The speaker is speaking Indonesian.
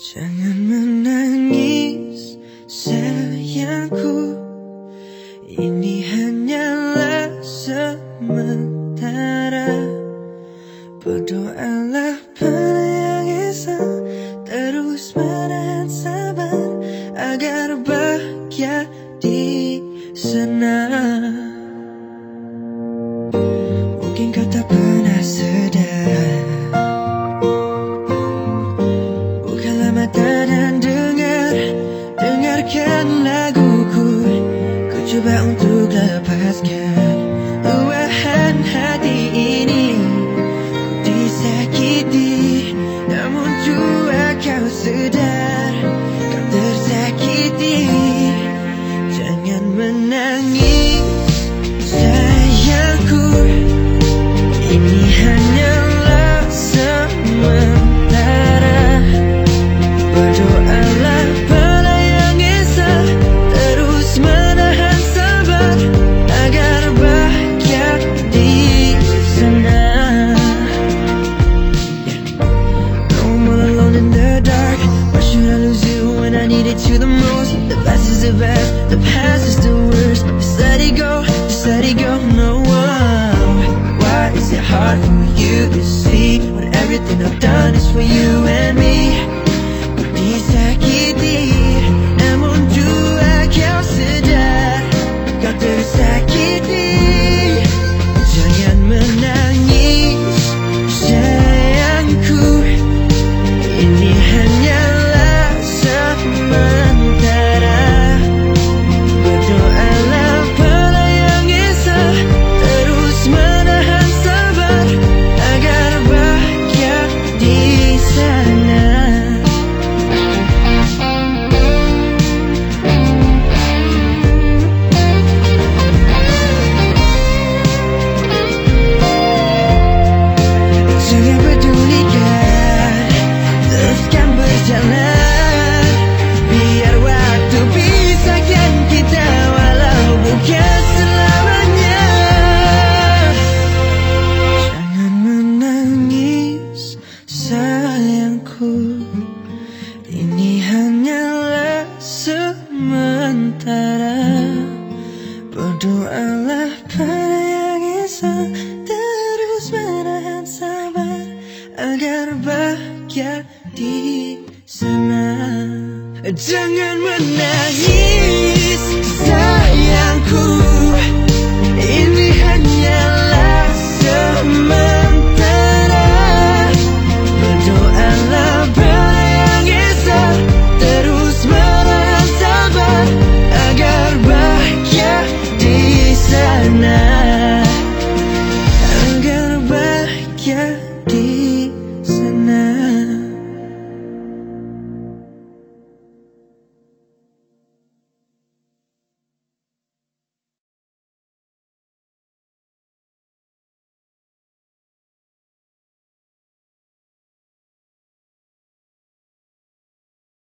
Jangan menangis sayangku. Ini hanyalah sementara. Berdoalah pada yang esa Terus menahan sabar Agar bahagia lepaskan Luahan hati ini Ku disakiti. Namun jua kau sedang for you to see When everything I've done is for you and Ini hanyalah sementara. Berdoalah pada yang esa Terus menahan sabar Agar bahagia di sana. Jangan menangis. yeah.